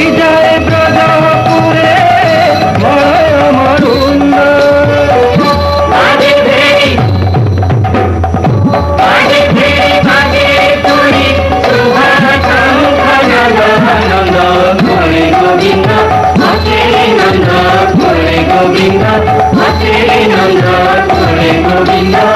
Govinda, Hare Govinda, Hare Govinda.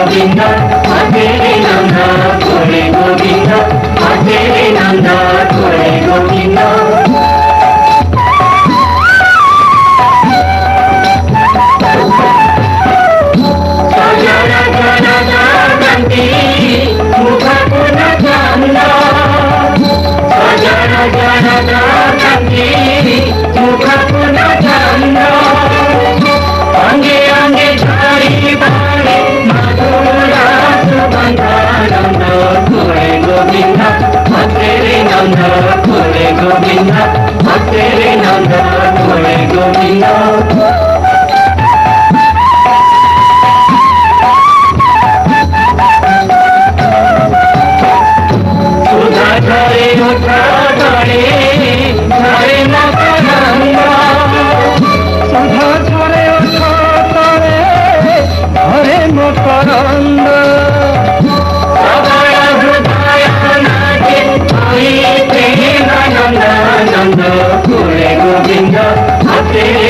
Govind हरे नंदा गोरे गोविंद हरे नंदा गोरे गोविंद। मुख पुनः गोविंदा तेरे नाम गोविंदा। Yeah.